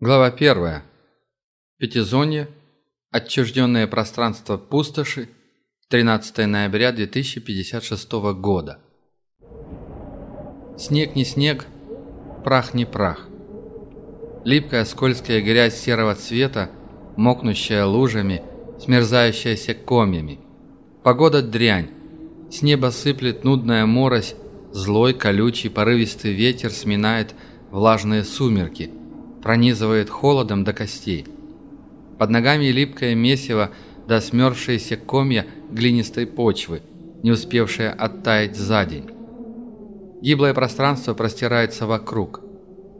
Глава 1. Пятизонье. Отчужденное пространство пустоши. 13 ноября 2056 года. Снег не снег, прах не прах. Липкая скользкая грязь серого цвета, мокнущая лужами, смерзающаяся комьями. Погода дрянь. С неба сыплет нудная морось, злой, колючий, порывистый ветер сминает влажные сумерки, пронизывает холодом до костей. Под ногами липкое месиво до смерзшиеся комья глинистой почвы, не успевшие оттаять за день. Гиблое пространство простирается вокруг.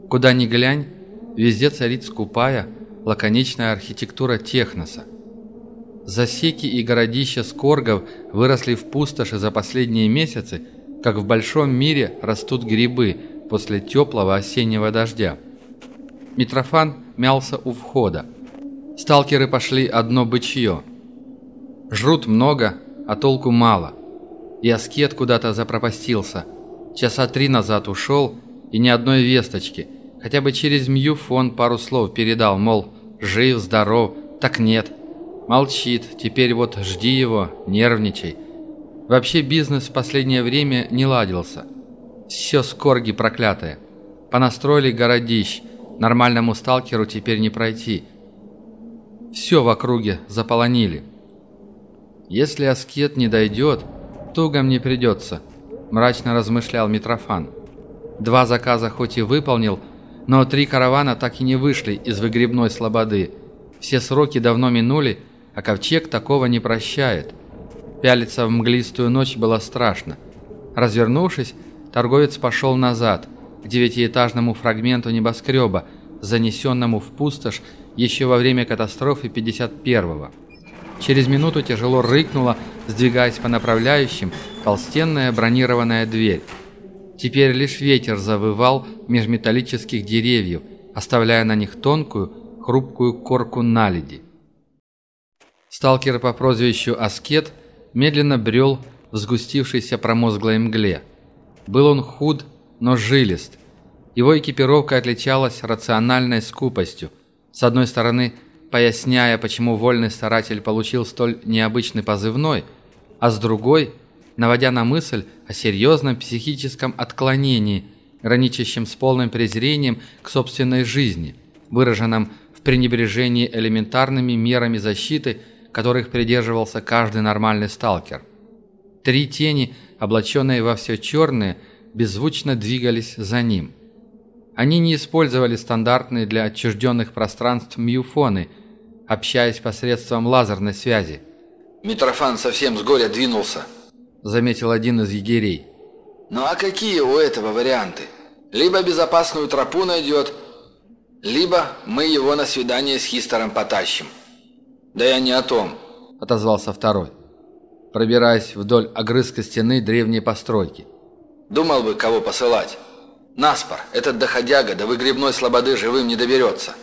Куда ни глянь, везде царит скупая, лаконичная архитектура техноса. Засеки и городища скоргов выросли в пустоши за последние месяцы, как в большом мире растут грибы после теплого осеннего дождя. Митрофан мялся у входа. Сталкеры пошли одно бычье. Жрут много, а толку мало. И аскет куда-то запропастился. Часа три назад ушел, и ни одной весточки. Хотя бы через Мьюф он пару слов передал, мол, жив, здоров, так нет. Молчит, теперь вот жди его, нервничай. Вообще бизнес в последнее время не ладился. Все скорги проклятые. Понастроили городищ, нормальному сталкеру теперь не пройти. Все в округе заполонили. Если аскет не дойдет, туго мне придется, мрачно размышлял Митрофан. Два заказа хоть и выполнил, но три каравана так и не вышли из выгребной слободы. Все сроки давно минули, а ковчег такого не прощает. Пялиться в мглистую ночь было страшно. Развернувшись, торговец пошел назад, к девятиэтажному фрагменту небоскреба, занесенному в пустошь еще во время катастрофы 51-го. Через минуту тяжело рыкнула, сдвигаясь по направляющим, толстенная бронированная дверь. Теперь лишь ветер завывал меж металлических деревьев, оставляя на них тонкую, хрупкую корку наледи. Сталкер по прозвищу Аскет медленно брел в сгустившейся промозглой мгле. Был он худ, но жилист. Его экипировка отличалась рациональной скупостью. С одной стороны, поясняя, почему вольный старатель получил столь необычный позывной, а с другой, наводя на мысль о серьезном психическом отклонении, граничащем с полным презрением к собственной жизни, выраженном в пренебрежении элементарными мерами защиты, которых придерживался каждый нормальный сталкер. Три тени, облаченные во все черное, беззвучно двигались за ним. Они не использовали стандартные для отчужденных пространств мюфоны, общаясь посредством лазерной связи. «Митрофан совсем с горя двинулся», — заметил один из егерей. «Ну а какие у этого варианты? Либо безопасную тропу найдет, либо мы его на свидание с Хистером потащим». «Да я не о том», — отозвался второй, пробираясь вдоль огрызка стены древней постройки. «Думал бы, кого посылать. Наспор, этот доходяга до выгребной слободы живым не доберется».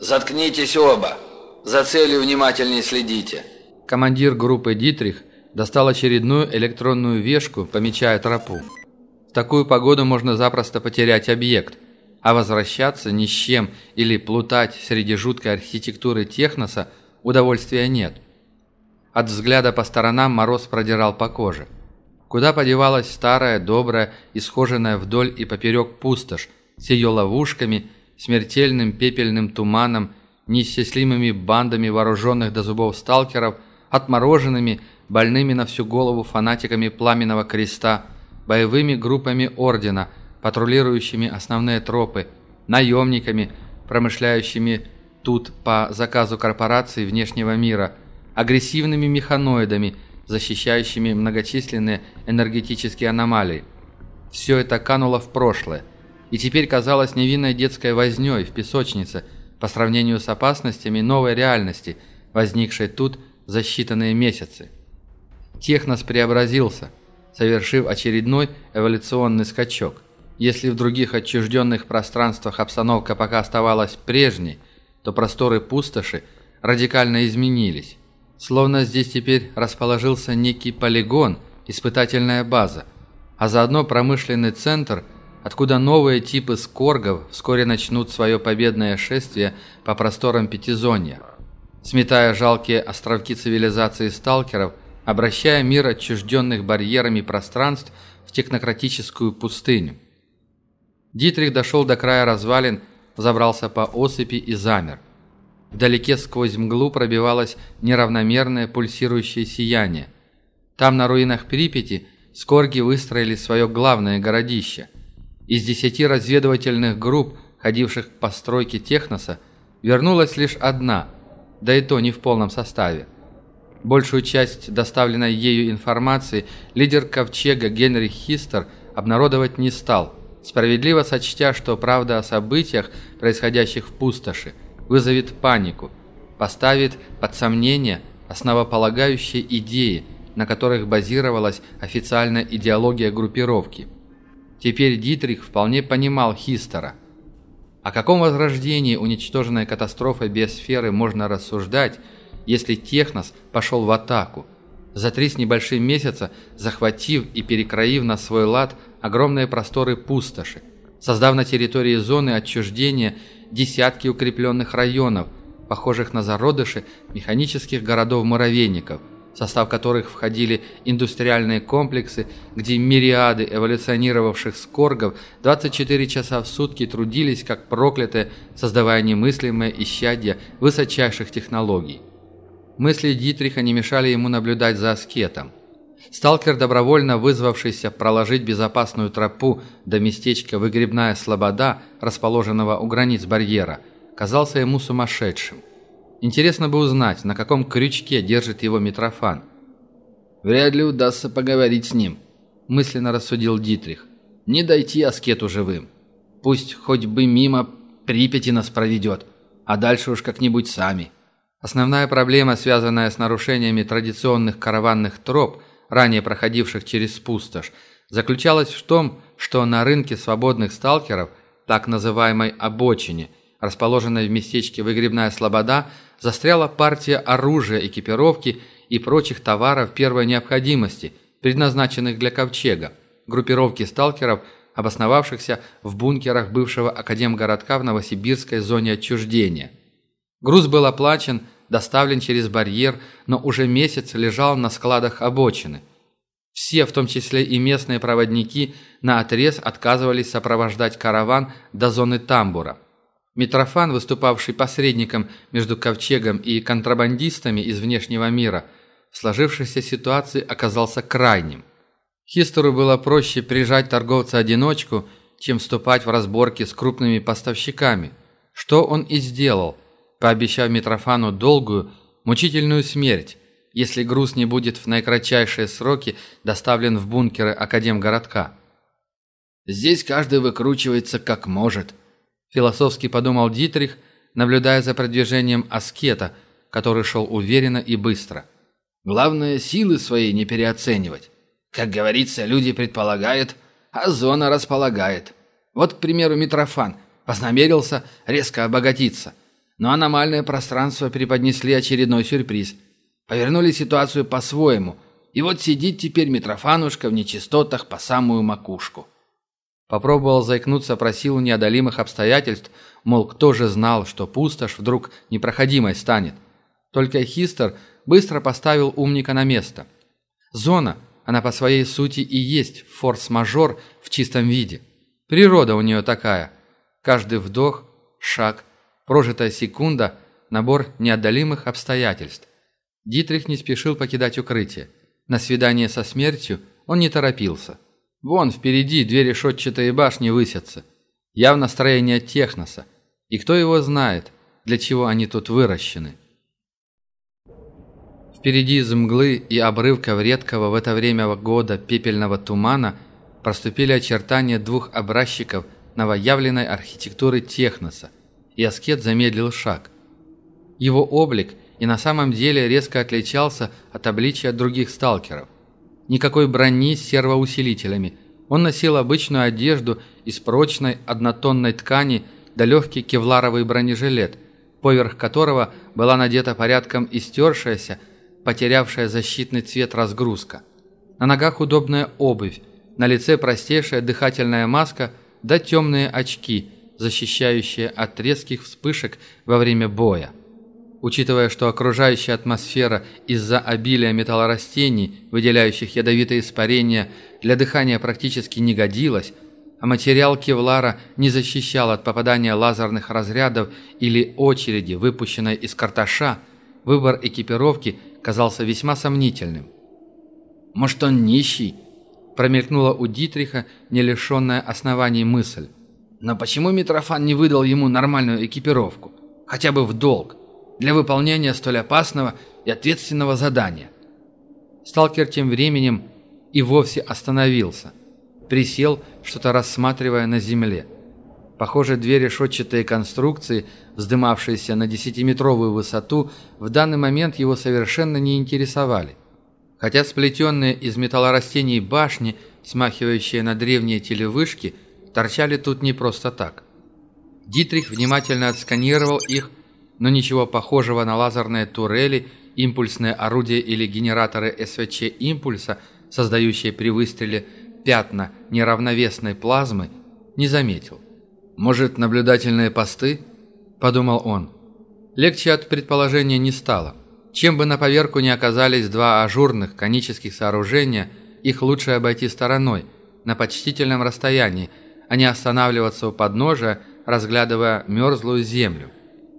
«Заткнитесь оба! За целью внимательнее следите!» Командир группы «Дитрих» достал очередную электронную вешку, помечая тропу. В такую погоду можно запросто потерять объект, а возвращаться ни с чем или плутать среди жуткой архитектуры техноса удовольствия нет. От взгляда по сторонам мороз продирал по коже. Куда подевалась старая, добрая, исхоженная вдоль и поперек пустошь с ее ловушками, смертельным пепельным туманом, неисчислимыми бандами вооруженных до зубов сталкеров, отмороженными, больными на всю голову фанатиками Пламенного Креста, боевыми группами Ордена, патрулирующими основные тропы, наемниками, промышляющими тут по заказу корпораций внешнего мира, агрессивными механоидами, защищающими многочисленные энергетические аномалии. Все это кануло в прошлое, и теперь казалось невинной детской вознёй в песочнице по сравнению с опасностями новой реальности, возникшей тут за считанные месяцы. Технос преобразился, совершив очередной эволюционный скачок. Если в других отчужденных пространствах обстановка пока оставалась прежней, то просторы пустоши радикально изменились. Словно здесь теперь расположился некий полигон, испытательная база, а заодно промышленный центр, откуда новые типы скоргов вскоре начнут свое победное шествие по просторам Пятизонья, сметая жалкие островки цивилизации сталкеров, обращая мир отчужденных барьерами пространств в технократическую пустыню. Дитрих дошел до края развалин, забрался по осыпи и замер. Вдалеке сквозь мглу пробивалось неравномерное пульсирующее сияние. Там, на руинах Припяти, скорги выстроили свое главное городище. Из десяти разведывательных групп, ходивших к постройке Техноса, вернулась лишь одна, да и то не в полном составе. Большую часть доставленной ею информации лидер Ковчега Генрих Хистер обнародовать не стал, справедливо сочтя, что правда о событиях, происходящих в пустоши, вызовет панику, поставит под сомнение основополагающие идеи, на которых базировалась официальная идеология группировки. Теперь Дитрих вполне понимал Хистера. О каком возрождении уничтоженной катастрофой биосферы можно рассуждать, если Технос пошел в атаку, за три с небольшим месяца захватив и перекроив на свой лад огромные просторы пустоши, создав на территории зоны отчуждения десятки укрепленных районов, похожих на зародыши механических городов-муравейников, в состав которых входили индустриальные комплексы, где мириады эволюционировавших скоргов 24 часа в сутки трудились как проклятые, создавая немыслимое исчадье высочайших технологий. Мысли Дитриха не мешали ему наблюдать за аскетом. Сталкер, добровольно вызвавшийся проложить безопасную тропу до местечка Выгребная Слобода, расположенного у границ барьера, казался ему сумасшедшим. Интересно бы узнать, на каком крючке держит его Митрофан. «Вряд ли удастся поговорить с ним», – мысленно рассудил Дитрих. «Не дойти аскету живым. Пусть хоть бы мимо Припяти нас проведет, а дальше уж как-нибудь сами». Основная проблема, связанная с нарушениями традиционных караванных троп – ранее проходивших через пустошь, заключалась в том, что на рынке свободных сталкеров, так называемой «обочине», расположенной в местечке Выгребная Слобода, застряла партия оружия, экипировки и прочих товаров первой необходимости, предназначенных для ковчега, группировки сталкеров, обосновавшихся в бункерах бывшего академгородка в Новосибирской зоне отчуждения. Груз был оплачен – доставлен через барьер, но уже месяц лежал на складах обочины. Все, в том числе и местные проводники, на отрез отказывались сопровождать караван до зоны тамбура. Митрофан, выступавший посредником между ковчегом и контрабандистами из внешнего мира, в сложившейся ситуации оказался крайним. Хистеру было проще прижать торговца-одиночку, чем вступать в разборки с крупными поставщиками, что он и сделал – пообещав Митрофану долгую, мучительную смерть, если груз не будет в наикратчайшие сроки доставлен в бункеры Академгородка. «Здесь каждый выкручивается как может», – философски подумал Дитрих, наблюдая за продвижением аскета, который шел уверенно и быстро. «Главное, силы свои не переоценивать. Как говорится, люди предполагают, а зона располагает. Вот, к примеру, Митрофан познамерился резко обогатиться – но аномальное пространство преподнесли очередной сюрприз. Повернули ситуацию по-своему, и вот сидит теперь Митрофанушка в нечистотах по самую макушку. Попробовал заикнуться про силу неодолимых обстоятельств, мол, кто же знал, что пустошь вдруг непроходимой станет. Только Хистер быстро поставил умника на место. Зона, она по своей сути и есть форс-мажор в чистом виде. Природа у нее такая. Каждый вдох, шаг, Прожитая секунда – набор неотдалимых обстоятельств. Дитрих не спешил покидать укрытие. На свидание со смертью он не торопился. Вон впереди две решетчатые башни высятся. Явно строение Техноса. И кто его знает, для чего они тут выращены. Впереди из мглы и обрывков редкого в это время года пепельного тумана проступили очертания двух образчиков новоявленной архитектуры Техноса и аскет замедлил шаг. Его облик и на самом деле резко отличался от обличия других сталкеров. Никакой брони с сервоусилителями. Он носил обычную одежду из прочной однотонной ткани да легкий кевларовый бронежилет, поверх которого была надета порядком истершаяся, потерявшая защитный цвет разгрузка. На ногах удобная обувь, на лице простейшая дыхательная маска, да темные очки, защищающие от резких вспышек во время боя. Учитывая, что окружающая атмосфера из-за обилия металлорастений, выделяющих ядовитые испарения, для дыхания практически не годилась, а материал кевлара не защищал от попадания лазерных разрядов или очереди, выпущенной из карташа, выбор экипировки казался весьма сомнительным. «Может, он нищий?» – промелькнула у Дитриха не лишенная оснований мысль. «Но почему Митрофан не выдал ему нормальную экипировку? Хотя бы в долг?» для выполнения столь опасного и ответственного задания. Сталкер тем временем и вовсе остановился. Присел, что-то рассматривая на земле. Похоже, две решетчатые конструкции, вздымавшиеся на десятиметровую высоту, в данный момент его совершенно не интересовали. Хотя сплетенные из металлорастений башни, смахивающие на древние телевышки, торчали тут не просто так. Дитрих внимательно отсканировал их но ничего похожего на лазерные турели, импульсные орудия или генераторы СВЧ импульса, создающие при выстреле пятна неравновесной плазмы, не заметил. «Может, наблюдательные посты?» – подумал он. Легче от предположения не стало. Чем бы на поверку не оказались два ажурных конических сооружения, их лучше обойти стороной, на почтительном расстоянии, а не останавливаться у подножия, разглядывая мерзлую землю.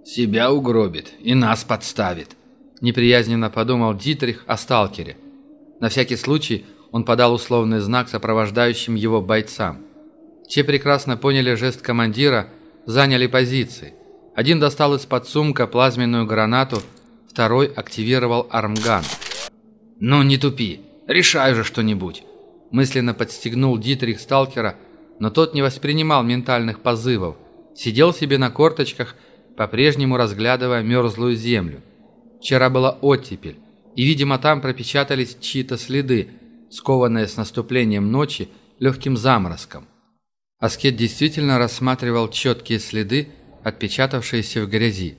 «Себя угробит и нас подставит», – неприязненно подумал Дитрих о сталкере. На всякий случай он подал условный знак сопровождающим его бойцам. Те прекрасно поняли жест командира, заняли позиции. Один достал из-под сумка плазменную гранату, второй активировал армган. «Ну не тупи, решай же что-нибудь!» Мысленно подстегнул Дитрих сталкера, но тот не воспринимал ментальных позывов, сидел себе на корточках по-прежнему разглядывая мерзлую землю. Вчера была оттепель, и, видимо, там пропечатались чьи-то следы, скованные с наступлением ночи легким заморозком. Аскет действительно рассматривал четкие следы, отпечатавшиеся в грязи.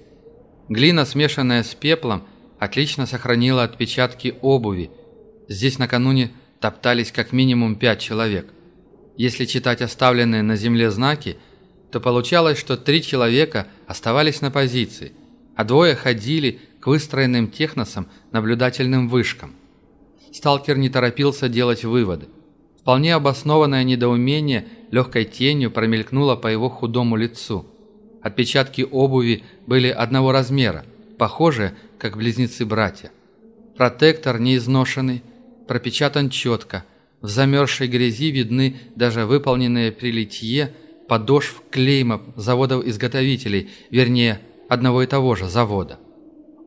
Глина, смешанная с пеплом, отлично сохранила отпечатки обуви. Здесь накануне топтались как минимум пять человек. Если читать оставленные на земле знаки – то получалось, что три человека оставались на позиции, а двое ходили к выстроенным техносам наблюдательным вышкам. Сталкер не торопился делать выводы. Вполне обоснованное недоумение легкой тенью промелькнуло по его худому лицу. Отпечатки обуви были одного размера, похожие, как близнецы-братья. Протектор неизношенный, пропечатан четко, в замерзшей грязи видны даже выполненные при литье подошв клейма заводов-изготовителей, вернее, одного и того же завода.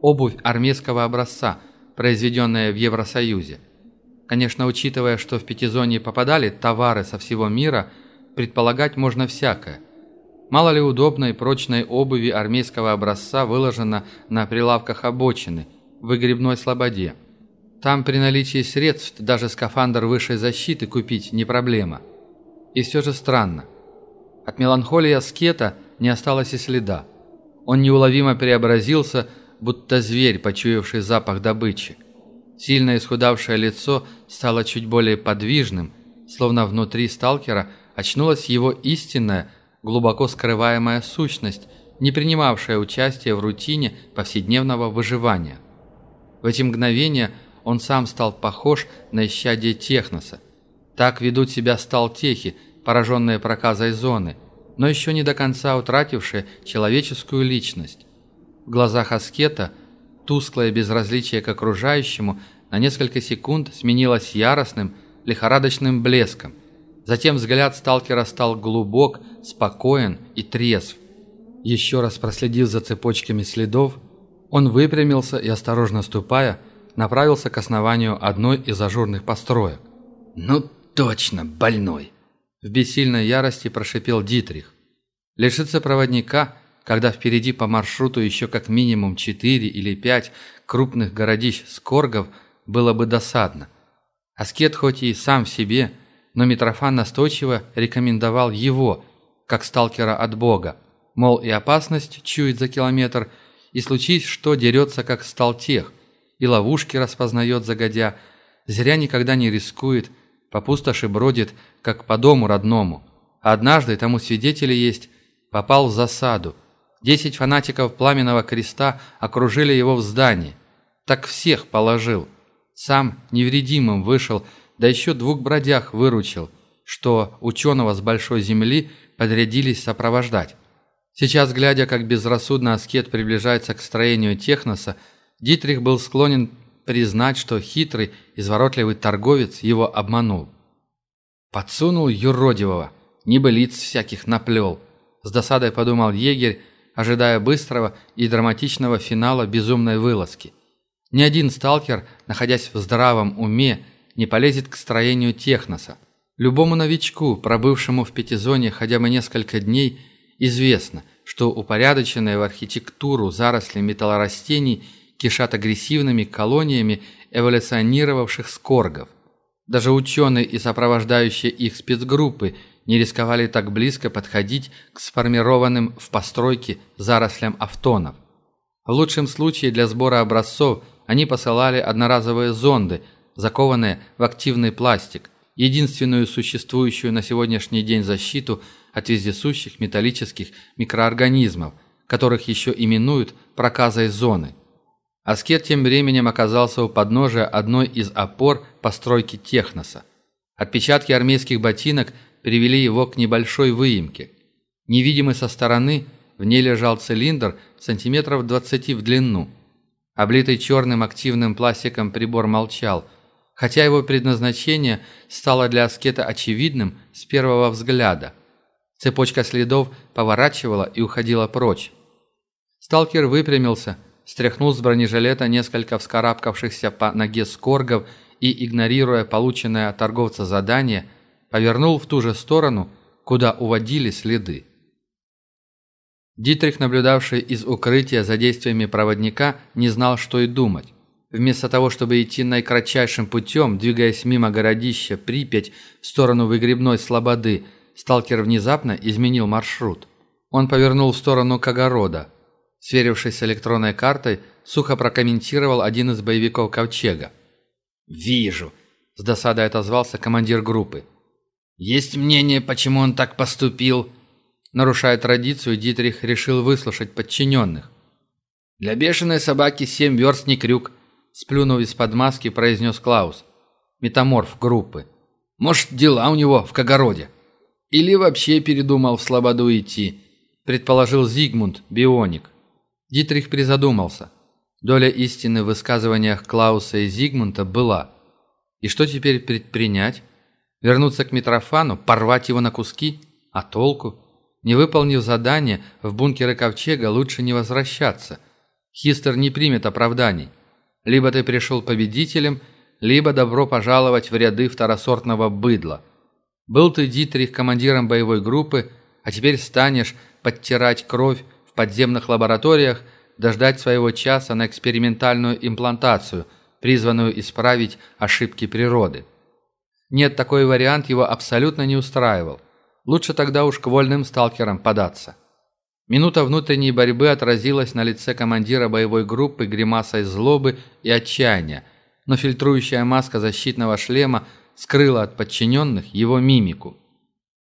Обувь армейского образца, произведенная в Евросоюзе. Конечно, учитывая, что в пятизоне попадали товары со всего мира, предполагать можно всякое. Мало ли удобной прочной обуви армейского образца выложено на прилавках обочины, в выгребной слободе. Там при наличии средств даже скафандр высшей защиты купить не проблема. И все же странно. От меланхолии аскета не осталось и следа. Он неуловимо преобразился, будто зверь, почуявший запах добычи. Сильно исхудавшее лицо стало чуть более подвижным, словно внутри сталкера очнулась его истинная, глубоко скрываемая сущность, не принимавшая участия в рутине повседневного выживания. В эти мгновения он сам стал похож на исчадие техноса. Так ведут себя сталтехи, пораженные проказой зоны, но еще не до конца утратившие человеческую личность. В глазах аскета тусклое безразличие к окружающему на несколько секунд сменилось яростным, лихорадочным блеском. Затем взгляд сталкера стал глубок, спокоен и трезв. Еще раз проследив за цепочками следов, он выпрямился и, осторожно ступая, направился к основанию одной из ажурных построек. «Ну точно, больной!» В бессильной ярости прошипел Дитрих. Лишиться проводника, когда впереди по маршруту еще как минимум четыре или пять крупных городищ-скоргов, было бы досадно. Аскет хоть и сам в себе, но Митрофан настойчиво рекомендовал его, как сталкера от Бога. Мол, и опасность чует за километр, и случись, что дерется как сталтех, и ловушки распознает загодя, зря никогда не рискует – по пустоши бродит, как по дому родному, Однажды, тому свидетели есть, попал в засаду. Десять фанатиков Пламенного Креста окружили его в здании. Так всех положил. Сам невредимым вышел, да еще двух бродяг выручил, что ученого с большой земли подрядились сопровождать. Сейчас, глядя, как безрассудно аскет приближается к строению техноса, Дитрих был склонен признать, что хитрый, изворотливый торговец его обманул. Подсунул юродивого, небылиц всяких наплел. С досадой подумал егерь, ожидая быстрого и драматичного финала безумной вылазки. Ни один сталкер, находясь в здравом уме, не полезет к строению техноса. Любому новичку, пробывшему в пятизоне хотя бы несколько дней, известно, что упорядоченные в архитектуру заросли металлорастений кишат агрессивными колониями эволюционировавших скоргов. Даже ученые и сопровождающие их спецгруппы не рисковали так близко подходить к сформированным в постройке зарослям автонов. В лучшем случае для сбора образцов они посылали одноразовые зонды, закованные в активный пластик, единственную существующую на сегодняшний день защиту от вездесущих металлических микроорганизмов, которых еще именуют проказой зоны. Аскет тем временем оказался у подножия одной из опор постройки Техноса. Отпечатки армейских ботинок привели его к небольшой выемке. Невидимый со стороны, в ней лежал цилиндр сантиметров 20 в длину. Облитый черным активным пластиком прибор молчал, хотя его предназначение стало для аскета очевидным с первого взгляда. Цепочка следов поворачивала и уходила прочь. Сталкер выпрямился – стряхнул с бронежилета несколько вскарабкавшихся по ноге скоргов и, игнорируя полученное от торговца задание, повернул в ту же сторону, куда уводили следы. Дитрих, наблюдавший из укрытия за действиями проводника, не знал, что и думать. Вместо того, чтобы идти наикратчайшим путем, двигаясь мимо городища Припять в сторону выгребной слободы, сталкер внезапно изменил маршрут. Он повернул в сторону Кагорода, Сверившись с электронной картой, сухо прокомментировал один из боевиков Ковчега. «Вижу», – с досадой отозвался командир группы. «Есть мнение, почему он так поступил?» Нарушая традицию, Дитрих решил выслушать подчиненных. «Для бешеной собаки семь верст не крюк», – сплюнув из-под маски, произнес Клаус. Метаморф группы. «Может, дела у него в Когороде? Или вообще передумал в Слободу идти?» – предположил Зигмунд, бионик. Дитрих призадумался. Доля истины в высказываниях Клауса и Зигмунта была. И что теперь предпринять? Вернуться к Митрофану, порвать его на куски? А толку? Не выполнив задание, в бункеры Ковчега лучше не возвращаться. Хистер не примет оправданий. Либо ты пришел победителем, либо добро пожаловать в ряды второсортного быдла. Был ты, Дитрих, командиром боевой группы, а теперь станешь подтирать кровь подземных лабораториях дождать своего часа на экспериментальную имплантацию, призванную исправить ошибки природы. Нет, такой вариант его абсолютно не устраивал. Лучше тогда уж к вольным сталкерам податься. Минута внутренней борьбы отразилась на лице командира боевой группы гримасой злобы и отчаяния, но фильтрующая маска защитного шлема скрыла от подчиненных его мимику.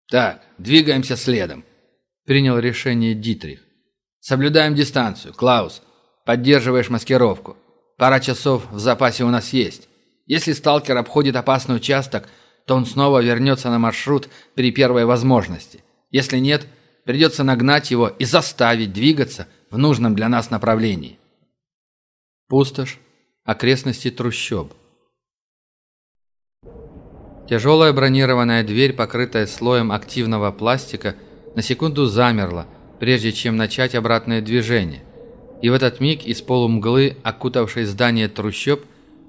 «Так, двигаемся следом», – принял решение Дитрих. Соблюдаем дистанцию. Клаус, поддерживаешь маскировку. Пара часов в запасе у нас есть. Если сталкер обходит опасный участок, то он снова вернется на маршрут при первой возможности. Если нет, придется нагнать его и заставить двигаться в нужном для нас направлении. Пустошь. Окрестности трущоб. Тяжелая бронированная дверь, покрытая слоем активного пластика, на секунду замерла – прежде чем начать обратное движение. И в этот миг из полумглы, окутавшей здание трущоб,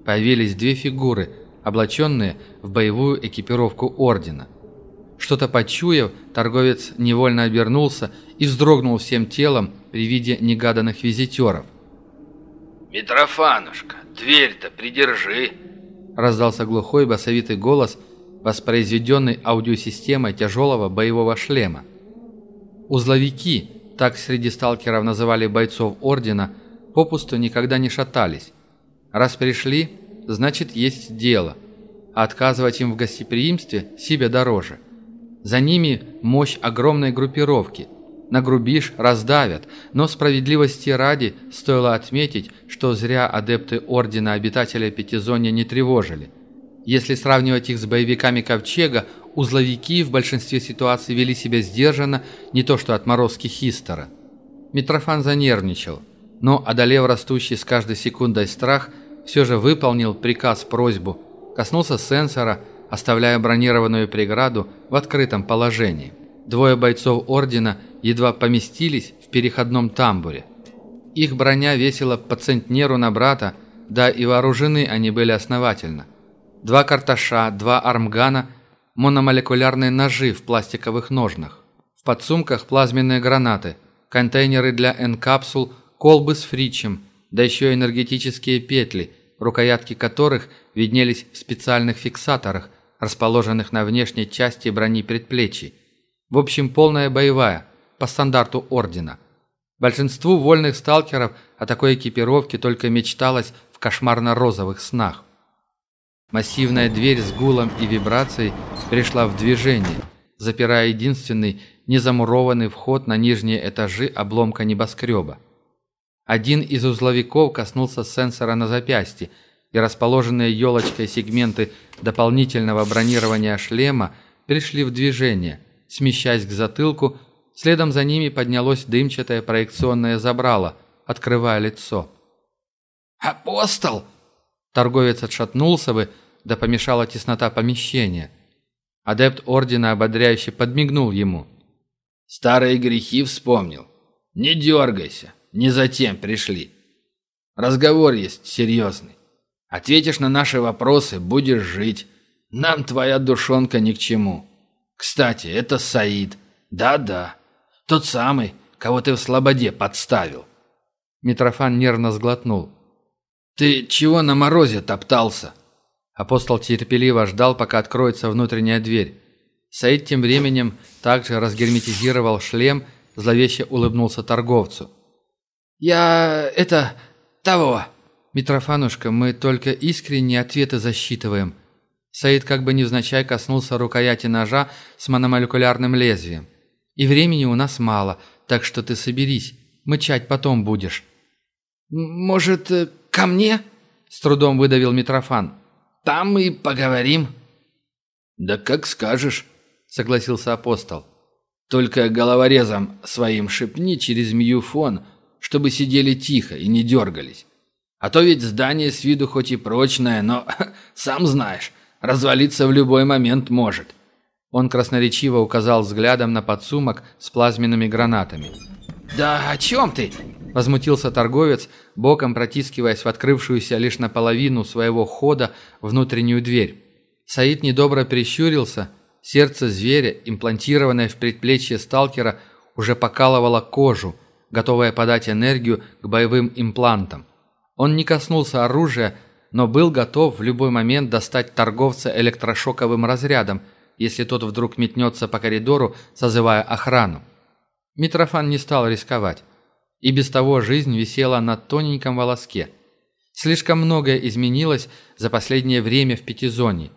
появились две фигуры, облаченные в боевую экипировку Ордена. Что-то почуяв, торговец невольно обернулся и вздрогнул всем телом при виде негаданных визитеров. «Митрофанушка, дверь-то придержи!» раздался глухой басовитый голос, воспроизведенный аудиосистемой тяжелого боевого шлема. Узловики, так среди сталкеров называли бойцов Ордена, попусту никогда не шатались. Раз пришли, значит есть дело. Отказывать им в гостеприимстве себе дороже. За ними мощь огромной группировки. Нагрубишь, раздавят, но справедливости ради стоило отметить, что зря адепты Ордена Обитателя Пятизонья не тревожили. Если сравнивать их с боевиками Ковчега, узловики в большинстве ситуаций вели себя сдержанно, не то что отморозки Хистера. Митрофан занервничал, но, одолев растущий с каждой секундой страх, все же выполнил приказ-просьбу, коснулся сенсора, оставляя бронированную преграду в открытом положении. Двое бойцов Ордена едва поместились в переходном тамбуре. Их броня весила по центнеру на брата, да и вооружены они были основательно. Два карташа, два армгана, мономолекулярные ножи в пластиковых ножнах. В подсумках плазменные гранаты, контейнеры для N-капсул, колбы с фричем, да еще энергетические петли, рукоятки которых виднелись в специальных фиксаторах, расположенных на внешней части брони предплечий. В общем, полная боевая, по стандарту Ордена. Большинству вольных сталкеров о такой экипировке только мечталось в кошмарно-розовых снах. Массивная дверь с гулом и вибрацией пришла в движение, запирая единственный незамурованный вход на нижние этажи обломка небоскреба. Один из узловиков коснулся сенсора на запястье, и расположенные елочкой сегменты дополнительного бронирования шлема пришли в движение, смещаясь к затылку, следом за ними поднялось дымчатое проекционное забрало, открывая лицо. «Апостол!» Торговец отшатнулся бы, да помешала теснота помещения. Адепт Ордена ободряюще подмигнул ему. «Старые грехи вспомнил. Не дергайся, не затем пришли. Разговор есть серьезный. Ответишь на наши вопросы, будешь жить. Нам твоя душонка ни к чему. Кстати, это Саид. Да-да, тот самый, кого ты в слободе подставил». Митрофан нервно сглотнул. «Ты чего на морозе топтался?» Апостол терпеливо ждал, пока откроется внутренняя дверь. Саид тем временем также разгерметизировал шлем, зловеще улыбнулся торговцу. «Я... это... того...» «Митрофанушка, мы только искренние ответы засчитываем». Саид как бы невзначай коснулся рукояти ножа с мономолекулярным лезвием. «И времени у нас мало, так что ты соберись, мычать потом будешь». «Может, э, ко мне?» – с трудом выдавил Митрофан. «Там и поговорим». «Да как скажешь», – согласился апостол. «Только головорезом своим шепни через мьюфон, чтобы сидели тихо и не дергались. А то ведь здание с виду хоть и прочное, но, сам знаешь, развалиться в любой момент может». Он красноречиво указал взглядом на подсумок с плазменными гранатами. «Да о чем ты?» – возмутился торговец, боком протискиваясь в открывшуюся лишь наполовину своего хода внутреннюю дверь. Саид недобро прищурился, сердце зверя, имплантированное в предплечье сталкера, уже покалывало кожу, готовое подать энергию к боевым имплантам. Он не коснулся оружия, но был готов в любой момент достать торговца электрошоковым разрядом, если тот вдруг метнется по коридору, созывая охрану. Митрофан не стал рисковать. И без того жизнь висела на тоненьком волоске. Слишком многое изменилось за последнее время в Пятизонье.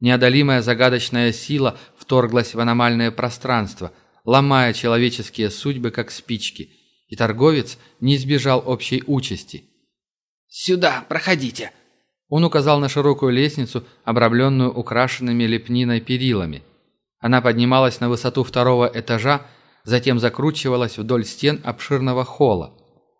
Неодолимая загадочная сила вторглась в аномальное пространство, ломая человеческие судьбы, как спички, и торговец не избежал общей участи. «Сюда, проходите!» Он указал на широкую лестницу, обрамленную украшенными лепниной перилами. Она поднималась на высоту второго этажа, затем закручивалась вдоль стен обширного холла.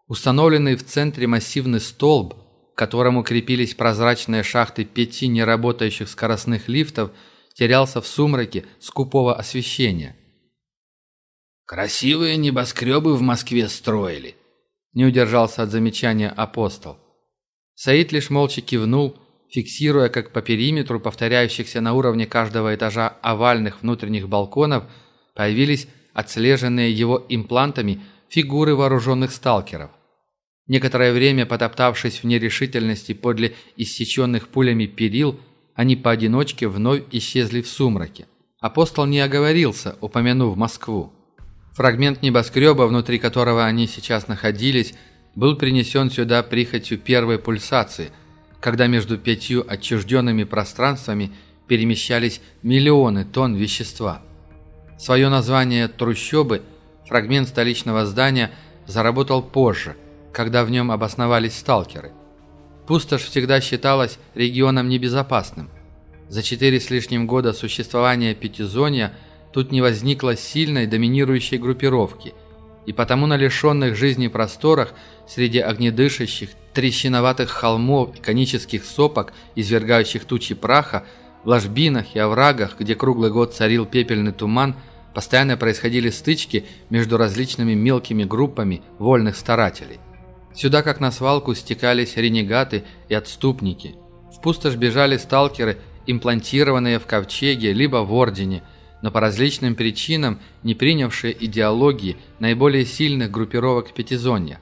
Установленный в центре массивный столб, к которому крепились прозрачные шахты пяти неработающих скоростных лифтов, терялся в сумраке скупого освещения. «Красивые небоскребы в Москве строили», — не удержался от замечания апостол. Саид лишь молча кивнул, фиксируя, как по периметру повторяющихся на уровне каждого этажа овальных внутренних балконов появились отслеженные его имплантами фигуры вооруженных сталкеров. Некоторое время потоптавшись в нерешительности подле иссеченных пулями перил, они поодиночке вновь исчезли в сумраке. Апостол не оговорился, упомянув Москву. Фрагмент небоскреба, внутри которого они сейчас находились, был принесен сюда прихотью первой пульсации, когда между пятью отчужденными пространствами перемещались миллионы тонн вещества – Свое название «трущобы» фрагмент столичного здания заработал позже, когда в нем обосновались сталкеры. Пустошь всегда считалась регионом небезопасным. За четыре с лишним года существования Пятизонья тут не возникло сильной доминирующей группировки, и потому на лишенных жизни просторах среди огнедышащих, трещиноватых холмов и конических сопок, извергающих тучи праха, в ложбинах и оврагах, где круглый год царил пепельный туман, постоянно происходили стычки между различными мелкими группами вольных старателей. Сюда, как на свалку, стекались ренегаты и отступники. В пустошь бежали сталкеры, имплантированные в ковчеге, либо в ордене, но по различным причинам не принявшие идеологии наиболее сильных группировок Пятизонья.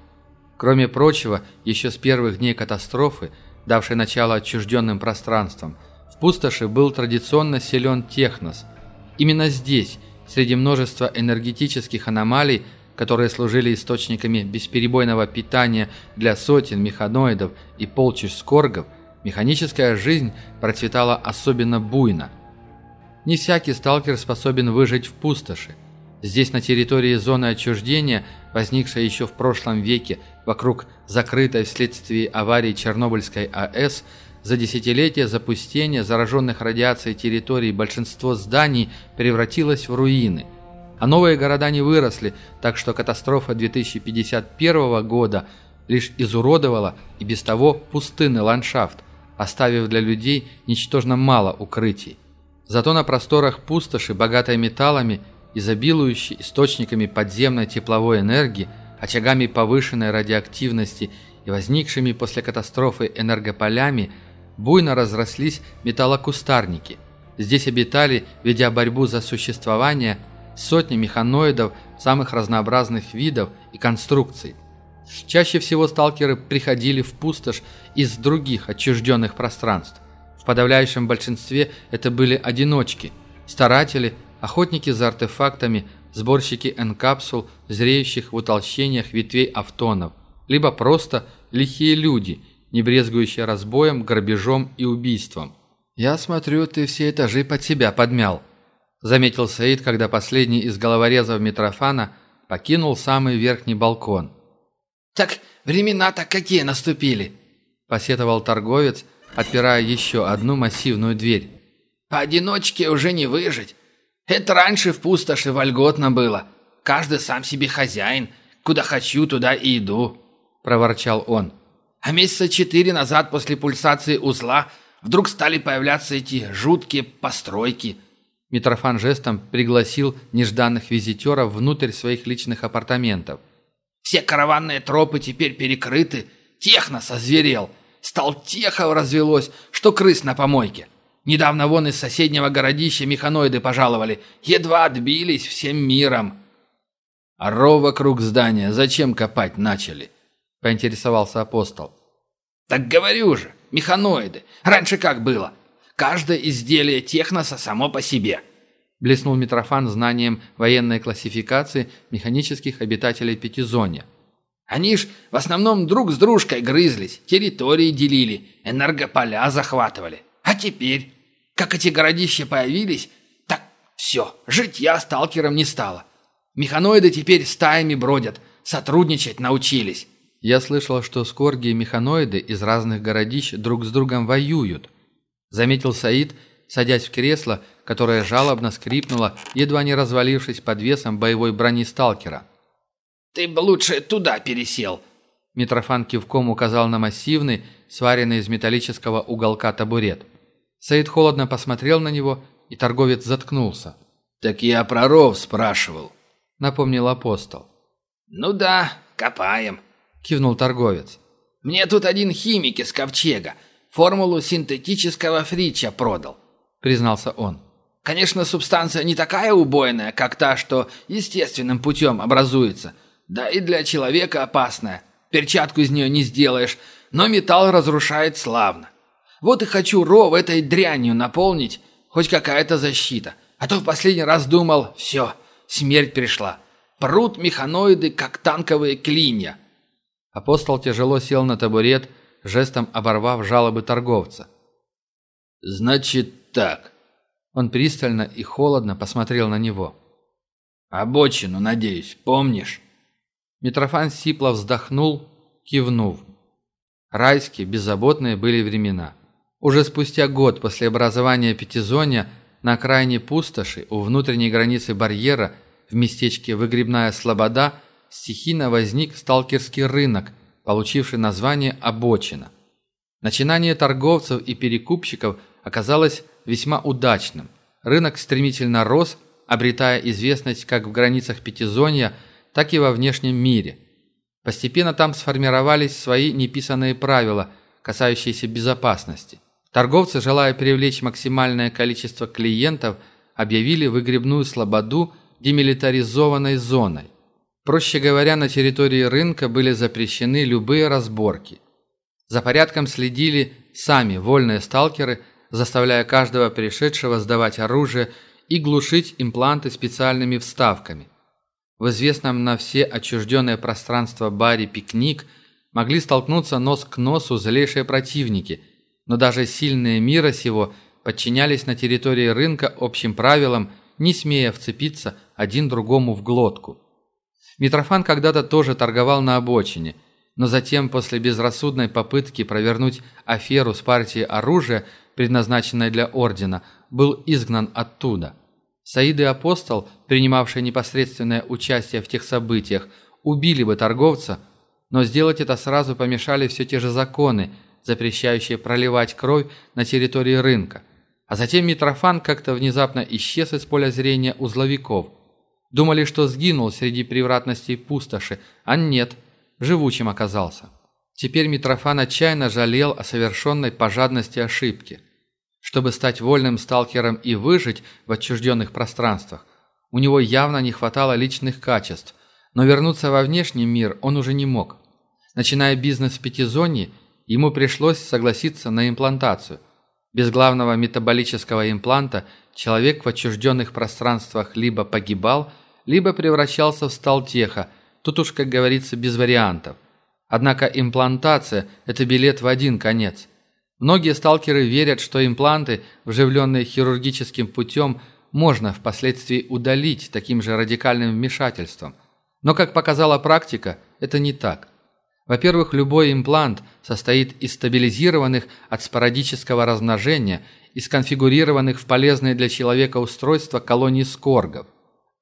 Кроме прочего, еще с первых дней катастрофы, давшей начало отчужденным пространствам, пустоши был традиционно силен Технос. Именно здесь, среди множества энергетических аномалий, которые служили источниками бесперебойного питания для сотен механоидов и полчищ скоргов, механическая жизнь процветала особенно буйно. Не всякий сталкер способен выжить в пустоши. Здесь, на территории зоны отчуждения, возникшей еще в прошлом веке вокруг закрытой вследствие аварии Чернобыльской АЭС, за десятилетия запустения зараженных радиацией территорий большинство зданий превратилось в руины. А новые города не выросли, так что катастрофа 2051 года лишь изуродовала и без того пустынный ландшафт, оставив для людей ничтожно мало укрытий. Зато на просторах пустоши, богатой металлами, изобилующей источниками подземной тепловой энергии, очагами повышенной радиоактивности и возникшими после катастрофы энергополями – буйно разрослись металлокустарники. Здесь обитали, ведя борьбу за существование, сотни механоидов самых разнообразных видов и конструкций. Чаще всего сталкеры приходили в пустошь из других отчужденных пространств. В подавляющем большинстве это были одиночки, старатели, охотники за артефактами, сборщики энкапсул, зреющих в утолщениях ветвей автонов, либо просто лихие люди – не брезгующая разбоем, грабежом и убийством. «Я смотрю, ты все этажи под себя подмял», – заметил Саид, когда последний из головорезов Митрофана покинул самый верхний балкон. «Так времена-то какие наступили!» – посетовал торговец, отпирая еще одну массивную дверь. «Поодиночке уже не выжить. Это раньше в пустоши вольготно было. Каждый сам себе хозяин. Куда хочу, туда и иду», – проворчал он. А месяца четыре назад после пульсации узла вдруг стали появляться эти жуткие постройки. Митрофан жестом пригласил нежданных визитеров внутрь своих личных апартаментов. Все караванные тропы теперь перекрыты. Техно созверел. Стал техов развелось, что крыс на помойке. Недавно вон из соседнего городища механоиды пожаловали. Едва отбились всем миром. А ров вокруг здания зачем копать начали? Поинтересовался апостол. «Так говорю же, механоиды. Раньше как было? Каждое изделие техноса само по себе». Блеснул Митрофан знанием военной классификации механических обитателей Пятизонья. «Они ж в основном друг с дружкой грызлись, территории делили, энергополя захватывали. А теперь, как эти городища появились, так все, житья сталкером не стало. Механоиды теперь стаями бродят, сотрудничать научились». Я слышал, что скорги и механоиды из разных городищ друг с другом воюют. Заметил Саид, садясь в кресло, которое жалобно скрипнуло, едва не развалившись под весом боевой брони сталкера. «Ты бы лучше туда пересел!» Митрофан кивком указал на массивный, сваренный из металлического уголка табурет. Саид холодно посмотрел на него, и торговец заткнулся. «Так я про ров спрашивал», — напомнил апостол. «Ну да, копаем», кивнул торговец. «Мне тут один химик из Ковчега формулу синтетического фрича продал», признался он. «Конечно, субстанция не такая убойная, как та, что естественным путем образуется, да и для человека опасная. Перчатку из нее не сделаешь, но металл разрушает славно. Вот и хочу ров этой дрянью наполнить, хоть какая-то защита. А то в последний раз думал, все, смерть пришла. Прут механоиды, как танковые клинья. Апостол тяжело сел на табурет, жестом оборвав жалобы торговца. «Значит так». Он пристально и холодно посмотрел на него. «Обочину, надеюсь, помнишь?» Митрофан Сипло вздохнул, кивнув. Райские, беззаботные были времена. Уже спустя год после образования Пятизонья на окраине пустоши у внутренней границы барьера в местечке Выгребная Слобода стихийно возник сталкерский рынок, получивший название «Обочина». Начинание торговцев и перекупщиков оказалось весьма удачным. Рынок стремительно рос, обретая известность как в границах Пятизонья, так и во внешнем мире. Постепенно там сформировались свои неписанные правила, касающиеся безопасности. Торговцы, желая привлечь максимальное количество клиентов, объявили выгребную слободу демилитаризованной зоной. Проще говоря, на территории рынка были запрещены любые разборки. За порядком следили сами вольные сталкеры, заставляя каждого пришедшего сдавать оружие и глушить импланты специальными вставками. В известном на все отчужденное пространство баре «Пикник» могли столкнуться нос к носу злейшие противники – но даже сильные мира сего подчинялись на территории рынка общим правилам, не смея вцепиться один другому в глотку. Митрофан когда-то тоже торговал на обочине, но затем, после безрассудной попытки провернуть аферу с партией оружия, предназначенной для ордена, был изгнан оттуда. Саид и Апостол, принимавшие непосредственное участие в тех событиях, убили бы торговца, но сделать это сразу помешали все те же законы – запрещающее проливать кровь на территории рынка. А затем Митрофан как-то внезапно исчез из поля зрения узловиков. Думали, что сгинул среди превратностей пустоши, а нет, живучим оказался. Теперь Митрофан отчаянно жалел о совершенной по жадности ошибке. Чтобы стать вольным сталкером и выжить в отчужденных пространствах, у него явно не хватало личных качеств, но вернуться во внешний мир он уже не мог. Начиная бизнес в Пятизонье, ему пришлось согласиться на имплантацию. Без главного метаболического импланта человек в отчужденных пространствах либо погибал, либо превращался в сталтеха, тут уж, как говорится, без вариантов. Однако имплантация – это билет в один конец. Многие сталкеры верят, что импланты, вживленные хирургическим путем, можно впоследствии удалить таким же радикальным вмешательством. Но, как показала практика, это не так. Во-первых, любой имплант состоит из стабилизированных от спорадического размножения и сконфигурированных в полезные для человека устройства колоний скоргов.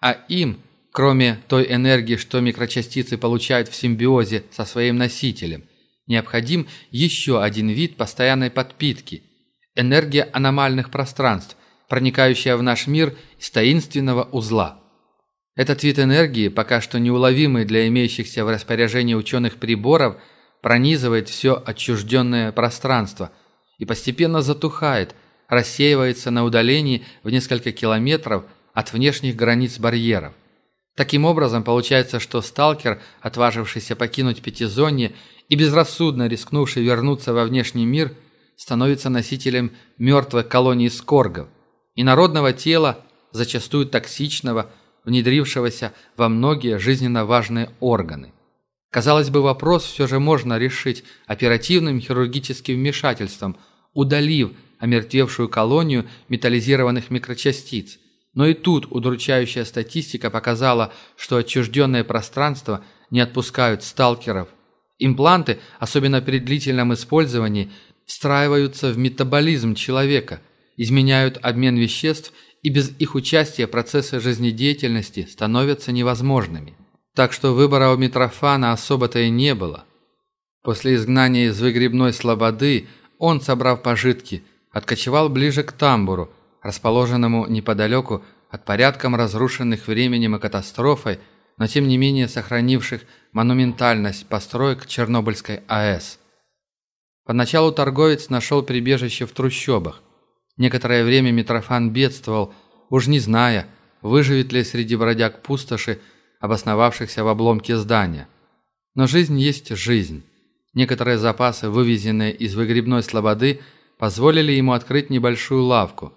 А им, кроме той энергии, что микрочастицы получают в симбиозе со своим носителем, необходим еще один вид постоянной подпитки – энергия аномальных пространств, проникающая в наш мир из таинственного узла – этот вид энергии, пока что неуловимый для имеющихся в распоряжении ученых приборов, пронизывает все отчужденное пространство и постепенно затухает, рассеивается на удалении в несколько километров от внешних границ барьеров. Таким образом, получается, что сталкер, отважившийся покинуть пятизонье и безрассудно рискнувший вернуться во внешний мир, становится носителем мертвой колонии скоргов, инородного тела, зачастую токсичного, внедрившегося во многие жизненно важные органы. Казалось бы, вопрос все же можно решить оперативным хирургическим вмешательством, удалив омертвевшую колонию металлизированных микрочастиц. Но и тут удручающая статистика показала, что отчужденное пространство не отпускают сталкеров. Импланты, особенно при длительном использовании, встраиваются в метаболизм человека, изменяют обмен веществ и без их участия процессы жизнедеятельности становятся невозможными. Так что выбора у Митрофана особо-то и не было. После изгнания из выгребной слободы он, собрав пожитки, откочевал ближе к тамбуру, расположенному неподалеку от порядком разрушенных временем и катастрофой, но тем не менее сохранивших монументальность построек Чернобыльской АЭС. Поначалу торговец нашел прибежище в трущобах – Некоторое время Митрофан бедствовал, уж не зная, выживет ли среди бродяг пустоши, обосновавшихся в обломке здания. Но жизнь есть жизнь. Некоторые запасы, вывезенные из выгребной слободы, позволили ему открыть небольшую лавку.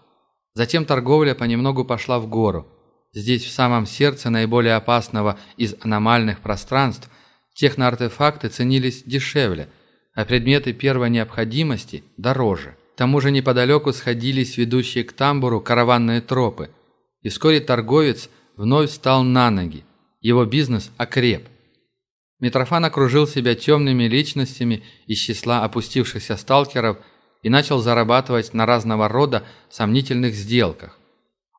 Затем торговля понемногу пошла в гору. Здесь, в самом сердце наиболее опасного из аномальных пространств, техноартефакты ценились дешевле, а предметы первой необходимости – дороже – к тому же неподалеку сходились ведущие к тамбуру караванные тропы, и вскоре торговец, вновь встал на ноги. Его бизнес окреп. Митрофан окружил себя темными личностями из числа опустившихся сталкеров и начал зарабатывать на разного рода сомнительных сделках.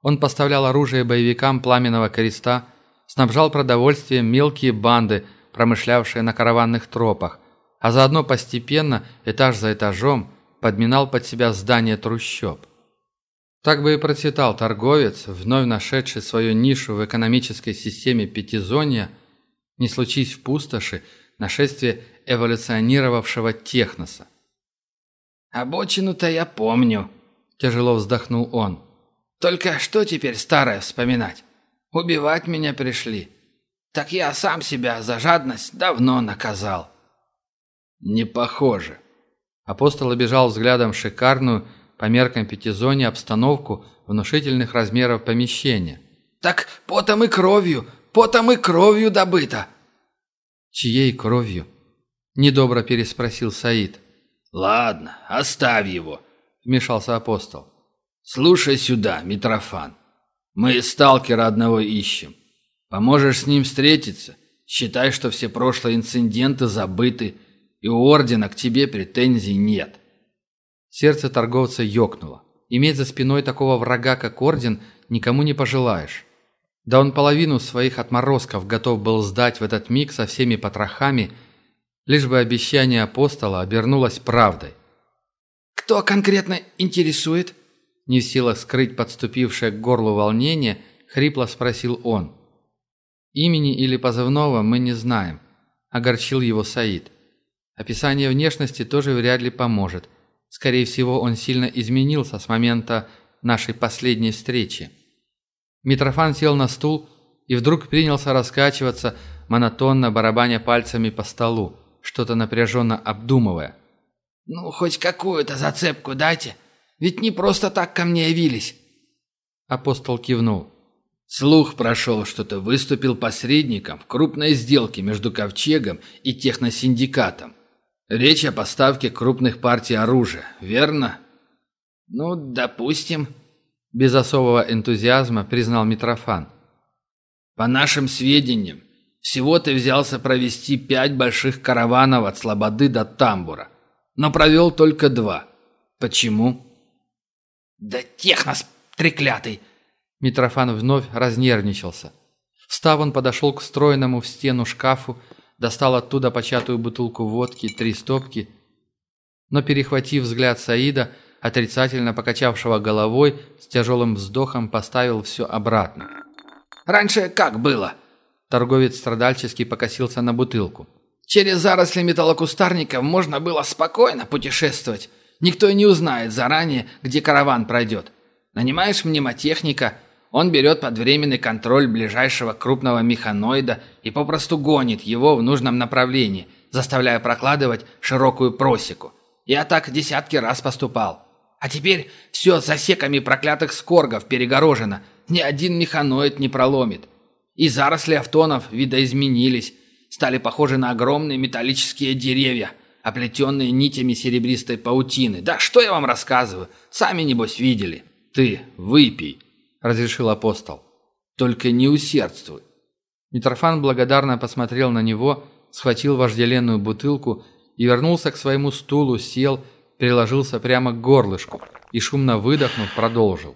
Он поставлял оружие боевикам Пламенного Креста, снабжал продовольствием мелкие банды, промышлявшие на караванных тропах, а заодно постепенно, этаж за этажом, подминал под себя здание трущоб. Так бы и процветал торговец, вновь нашедший свою нишу в экономической системе пятизонья, не случись в пустоши нашествие эволюционировавшего техноса. «Обочину-то я помню», – тяжело вздохнул он. «Только что теперь старое вспоминать? Убивать меня пришли. Так я сам себя за жадность давно наказал». «Не похоже». Апостол обижал взглядом шикарную, по меркам пятизони, обстановку внушительных размеров помещения. «Так потом и кровью, потом и кровью добыто!» «Чьей кровью?» – недобро переспросил Саид. «Ладно, оставь его», – вмешался апостол. «Слушай сюда, Митрофан. Мы сталкера одного ищем. Поможешь с ним встретиться? Считай, что все прошлые инциденты забыты, и у Ордена к тебе претензий нет». Сердце торговца ёкнуло. Иметь за спиной такого врага, как Орден, никому не пожелаешь. Да он половину своих отморозков готов был сдать в этот миг со всеми потрохами, лишь бы обещание апостола обернулось правдой. «Кто конкретно интересует?» Не в силах скрыть подступившее к горлу волнение, хрипло спросил он. «Имени или позывного мы не знаем», – огорчил его Саид. «Описание внешности тоже вряд ли поможет. Скорее всего, он сильно изменился с момента нашей последней встречи». Митрофан сел на стул и вдруг принялся раскачиваться, монотонно барабаня пальцами по столу, что-то напряженно обдумывая. «Ну, хоть какую-то зацепку дайте!» Ведь не просто так ко мне явились». Апостол кивнул. Слух прошел, что ты выступил посредником в крупной сделке между Ковчегом и Техносиндикатом. Речь о поставке крупных партий оружия, верно? Ну, допустим. Без особого энтузиазма признал Митрофан. По нашим сведениям, всего ты взялся провести пять больших караванов от Слободы до Тамбура, но провел только два. Почему? «Да технос треклятый!» Митрофан вновь разнервничался. Встав, он подошел к встроенному в стену шкафу, достал оттуда початую бутылку водки, три стопки, но, перехватив взгляд Саида, отрицательно покачавшего головой, с тяжелым вздохом поставил все обратно. «Раньше как было?» Торговец страдальчески покосился на бутылку. «Через заросли металлокустарников можно было спокойно путешествовать. Никто и не узнает заранее, где караван пройдет. Нанимаешь мнемотехника, он берет под временный контроль ближайшего крупного механоида и попросту гонит его в нужном направлении, заставляя прокладывать широкую просеку. Я так десятки раз поступал. А теперь все засеками проклятых скоргов перегорожено, ни один механоид не проломит. И заросли автонов видоизменились, стали похожи на огромные металлические деревья – оплетенные нитями серебристой паутины. Да что я вам рассказываю? Сами, небось, видели. Ты выпей, разрешил апостол. Только не усердствуй. Митрофан благодарно посмотрел на него, схватил вожделенную бутылку и вернулся к своему стулу, сел, переложился прямо к горлышку и, шумно выдохнув, продолжил.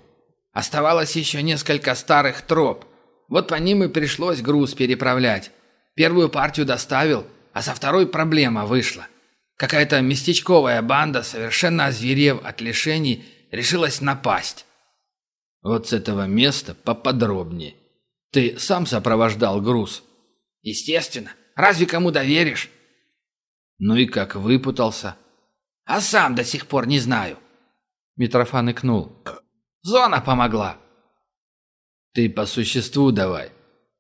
«Оставалось еще несколько старых троп. Вот по ним и пришлось груз переправлять. Первую партию доставил, а со второй проблема вышла. Какая-то местечковая банда, совершенно озверев от лишений, решилась напасть. Вот с этого места поподробнее. Ты сам сопровождал груз? Естественно. Разве кому доверишь? Ну и как выпутался? А сам до сих пор не знаю. Митрофан икнул. Зона помогла. Ты по существу давай.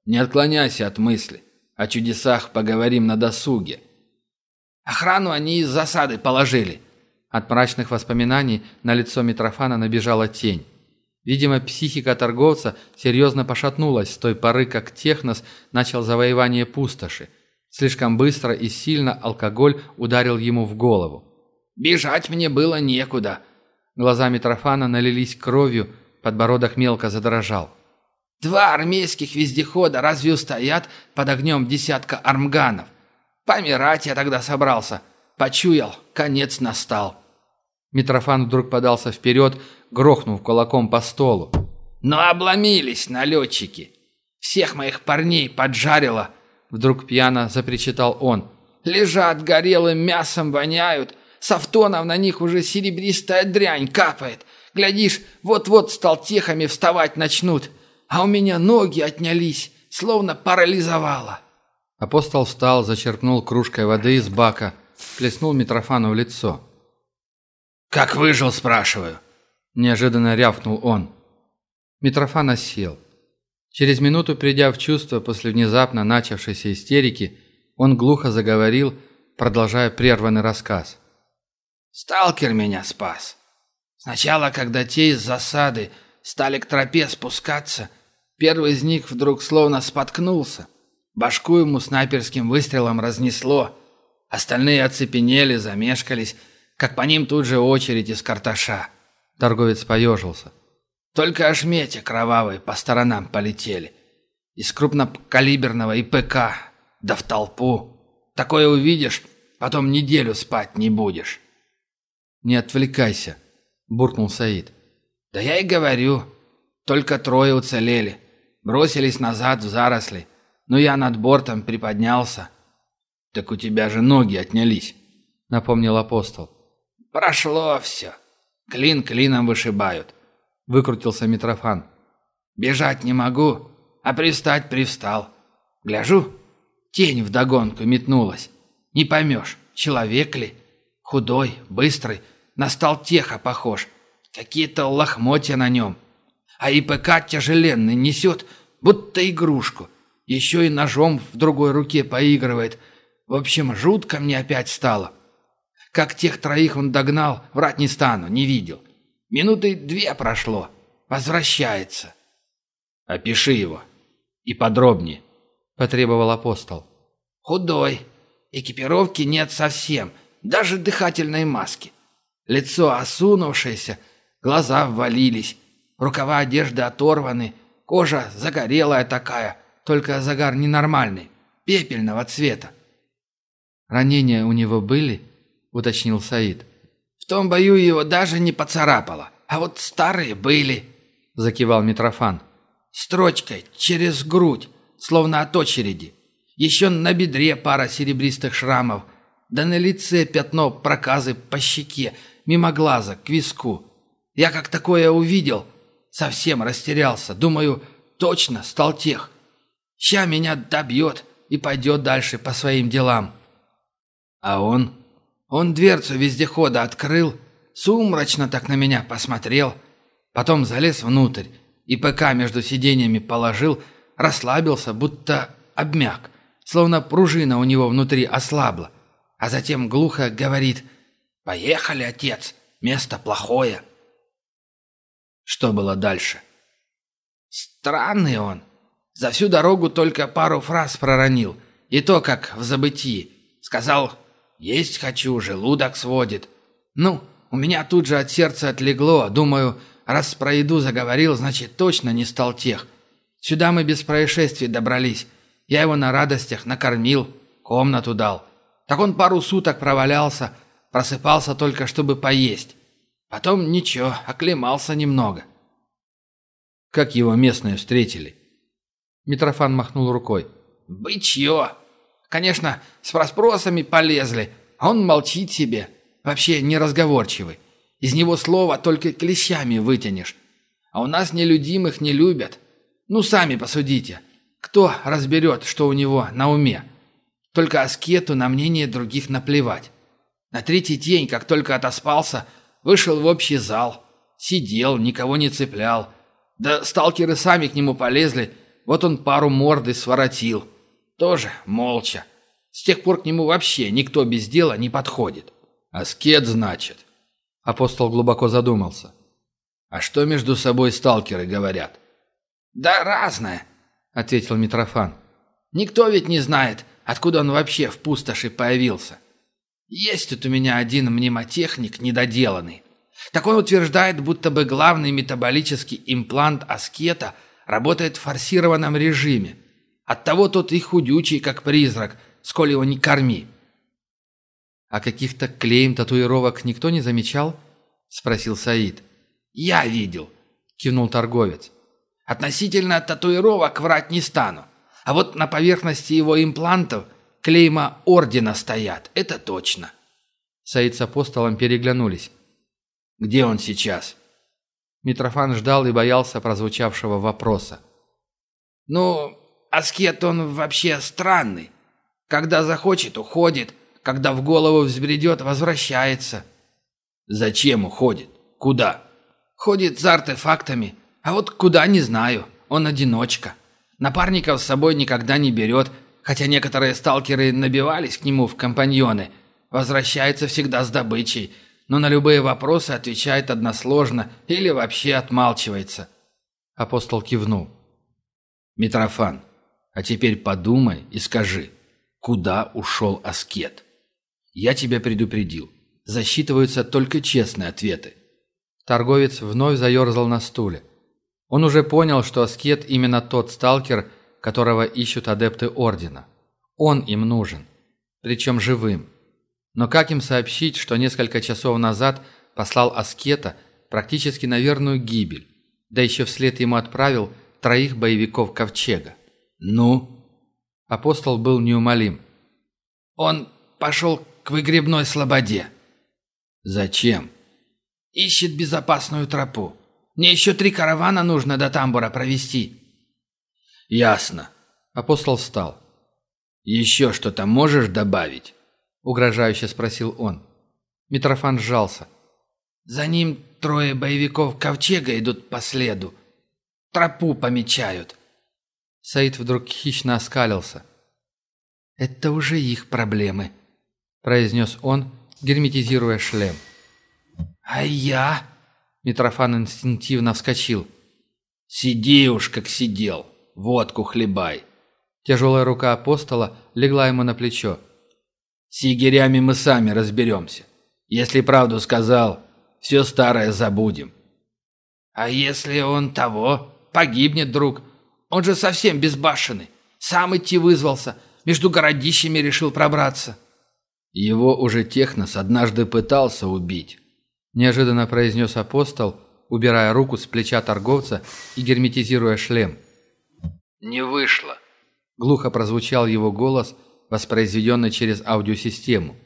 Не отклоняйся от мысли. О чудесах поговорим на досуге. Охрану они из засады положили». От мрачных воспоминаний на лицо Митрофана набежала тень. Видимо, психика торговца серьезно пошатнулась с той поры, как Технос начал завоевание пустоши. Слишком быстро и сильно алкоголь ударил ему в голову. «Бежать мне было некуда». Глаза Митрофана налились кровью, подбородок мелко задрожал. Два армейских вездехода разве устоят под огнем десятка армганов? Помирать я тогда собрался. Почуял, конец настал. Митрофан вдруг подался вперед, грохнув кулаком по столу. Но обломились налетчики. Всех моих парней поджарило. Вдруг пьяно запричитал он. Лежат горелым мясом, воняют. Софтонов на них уже серебристая дрянь капает. Глядишь, вот-вот сталтехами вставать начнут. А у меня ноги отнялись, словно парализовало. Апостол встал, зачерпнул кружкой воды из бака, плеснул Митрофану в лицо. «Как выжил, спрашиваю?» Неожиданно рявкнул он. Митрофан осел. Через минуту, придя в чувство после внезапно начавшейся истерики, он глухо заговорил, продолжая прерванный рассказ. «Сталкер меня спас. Сначала, когда те из засады стали к тропе спускаться, первый из них вдруг словно споткнулся. Башку ему снайперским выстрелом разнесло. Остальные оцепенели, замешкались, как по ним тут же очередь из карташа. Торговец поежился. Только ошмети кровавые по сторонам полетели. Из крупнокалиберного и ПК, да в толпу. Такое увидишь, потом неделю спать не будешь. «Не отвлекайся», — буркнул Саид. «Да я и говорю. Только трое уцелели. Бросились назад в заросли. Но я над бортом приподнялся». «Так у тебя же ноги отнялись», — напомнил апостол. «Прошло все. Клин клином вышибают выкрутился Митрофан. «Бежать не могу, а пристать привстал. Гляжу, тень вдогонку метнулась. Не поймешь, человек ли? Худой, быстрый, на сталтеха похож. Какие-то лохмотья на нем. А ИПК тяжеленный несет, будто игрушку. Еще и ножом в другой руке поигрывает. В общем, жутко мне опять стало. Как тех троих он догнал, врать не стану, не видел. Минуты две прошло. Возвращается. Опиши его. И подробнее, потребовал апостол. Худой. Экипировки нет совсем. Даже дыхательной маски. Лицо осунувшееся, глаза ввалились. Рукава одежды оторваны. Кожа загорелая такая, только загар ненормальный, пепельного цвета. «Ранения у него были?» — уточнил Саид том бою его даже не поцарапало. А вот старые были», — закивал Митрофан. «Строчкой, через грудь, словно от очереди. Еще на бедре пара серебристых шрамов, да на лице пятно проказы по щеке, мимо глаза, к виску. Я как такое увидел, совсем растерялся. Думаю, точно стал тех. Ща меня добьет и пойдет дальше по своим делам». «А он?» Он дверцу вездехода открыл, сумрачно так на меня посмотрел, потом залез внутрь и ПК между сиденьями положил, расслабился, будто обмяк, словно пружина у него внутри ослабла, а затем глухо говорит «Поехали, отец, место плохое». Что было дальше? Странный он. За всю дорогу только пару фраз проронил, и то как в забытии. Сказал есть хочу, желудок сводит. Ну, у меня тут же от сердца отлегло. Думаю, раз про еду заговорил, значит, точно не стал тех. Сюда мы без происшествий добрались. Я его на радостях накормил, комнату дал. Так он пару суток провалялся, просыпался только, чтобы поесть. Потом ничего, оклемался немного. Как его местные встретили? Митрофан махнул рукой. «Бычье! Конечно, с расспросами полезли, а он молчит себе. Вообще неразговорчивый. Из него слова только клещами вытянешь. А у нас нелюдимых не любят. Ну, сами посудите. Кто разберет, что у него на уме? Только аскету на мнение других наплевать. На третий день, как только отоспался, вышел в общий зал. Сидел, никого не цеплял. Да сталкеры сами к нему полезли, вот он пару морды своротил. Тоже молча. С тех пор к нему вообще никто без дела не подходит. «Аскет, значит?» Апостол глубоко задумался. «А что между собой сталкеры говорят?» «Да разное», — ответил Митрофан. «Никто ведь не знает, откуда он вообще в пустоши появился. Есть тут у меня один мнемотехник недоделанный. Так он утверждает, будто бы главный метаболический имплант аскета работает в форсированном режиме. Оттого тот и худючий, как призрак, сколь его не корми». «А каких-то клеем татуировок никто не замечал?» – спросил Саид. «Я видел», – кивнул торговец. «Относительно татуировок врать не стану. А вот на поверхности его имплантов клейма ордена стоят, это точно». Саид с апостолом переглянулись. «Где он сейчас?» Митрофан ждал и боялся прозвучавшего вопроса. «Ну, аскет он вообще странный. Когда захочет, уходит. Когда в голову взбредет, возвращается». «Зачем уходит? Куда?» «Ходит за артефактами. А вот куда, не знаю. Он одиночка. Напарников с собой никогда не берет, хотя некоторые сталкеры набивались к нему в компаньоны. Возвращается всегда с добычей, но на любые вопросы отвечает односложно или вообще отмалчивается». Апостол кивнул. «Митрофан, а теперь подумай и скажи, куда ушел аскет? Я тебя предупредил. Засчитываются только честные ответы». Торговец вновь заерзал на стуле. Он уже понял, что аскет именно тот сталкер, которого ищут адепты Ордена. Он им нужен. Причем живым. Но как им сообщить, что несколько часов назад послал аскета практически на верную гибель, да еще вслед ему отправил троих боевиков Ковчега? «Ну?» Апостол был неумолим. «Он пошел к выгребной слободе». «Зачем?» «Ищет безопасную тропу. Мне еще три каравана нужно до тамбура провести». «Ясно». Апостол встал. «Еще что-то можешь добавить?» Угрожающе спросил он. Митрофан сжался. «За ним трое боевиков Ковчега идут по следу. Тропу помечают». Саид вдруг хищно оскалился. «Это уже их проблемы», – произнес он, герметизируя шлем. «А я?» Митрофан инстинктивно вскочил. «Сиди уж, как сидел, водку хлебай». Тяжелая рука апостола легла ему на плечо. «С егерями мы сами разберемся. Если правду сказал, все старое забудем». «А если он того, погибнет, друг? Он же совсем безбашенный. Сам идти вызвался, между городищами решил пробраться». «Его уже Технос однажды пытался убить», – неожиданно произнес апостол, убирая руку с плеча торговца и герметизируя шлем. «Не вышло», – глухо прозвучал его голос, воспроизведенный через аудиосистему.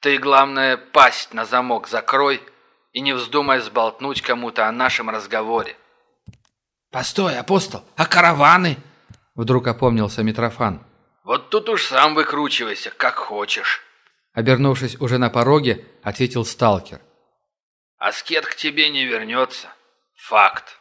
«Ты, главное, пасть на замок закрой и не вздумай сболтнуть кому-то о нашем разговоре». «Постой, апостол, а караваны?» – вдруг опомнился Митрофан. «Вот тут уж сам выкручивайся, как хочешь». Обернувшись уже на пороге, ответил сталкер. Аскет к тебе не вернется. Факт.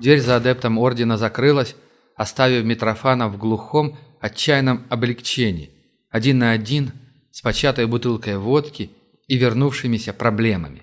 Дверь за адептом ордена закрылась, оставив Митрофана в глухом, отчаянном облегчении, один на один с початой бутылкой водки и вернувшимися проблемами.